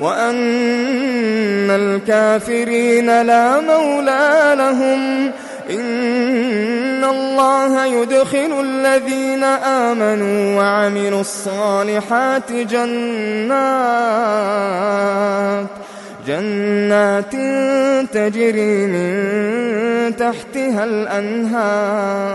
وأن الكافرين لا مولى لهم إن الله يدخل الذين آمنوا وعملوا الصالحات جنات جنات تجري من تحتها الأنهار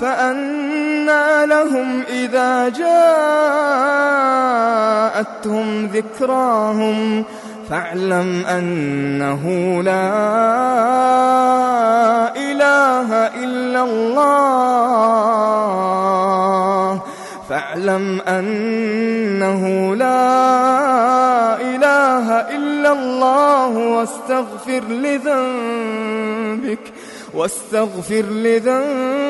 فأنا لهم إذا جاءتهم ذكراهم فاعلم أنه لا إله إلا الله فاعلم أنه لا إله إلا الله واستغفر لذنبك واستغفر لذنبك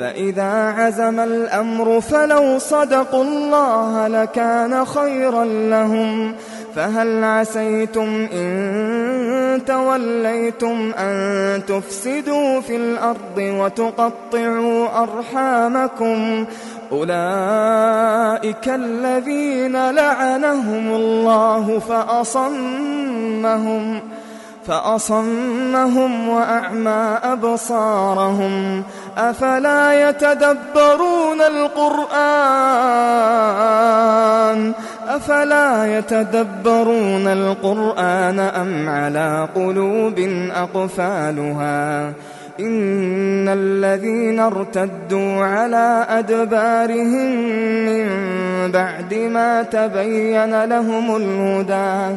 فَإِذَا عَزَمَ الْأَمْرُ فَلَوْ صَدَقُوا اللَّهَ لَكَانَ خَيْرًا لَّهُمْ فَهَلْ عَسَيْتُمْ إِن تَوَلَّيْتُمْ أَن تُفْسِدُوا فِي الْأَرْضِ وَتُقَطِّعُوا أَرْحَامَكُمْ أُولَئِكَ الَّذِينَ لَعَنَهُمُ اللَّهُ فَأَصَمَّهُمْ فأصمهم وأعمى أبصارهم أفلا يتدبرون القرآن؟ أفلا يتدبرون القرآن أم على قلوب أقفالها؟ إن الذين ارتدوا على أدبارهم من بعد ما تبين لهم الهدى.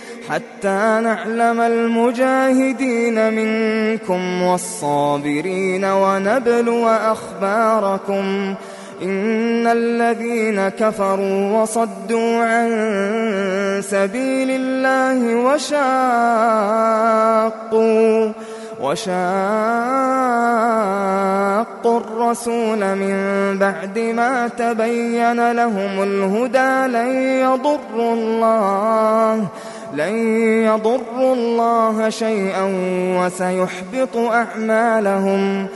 حتى نعلم المجاهدين منكم والصابرين ونبلو أخباركم إن الذين كفروا وصدوا عن سبيل الله وشاقوا وشاقوا الرسول من بعد ما تبين لهم الهدى لن يضروا الله لن يضر الله شيئا وسيحبط أعمالهم.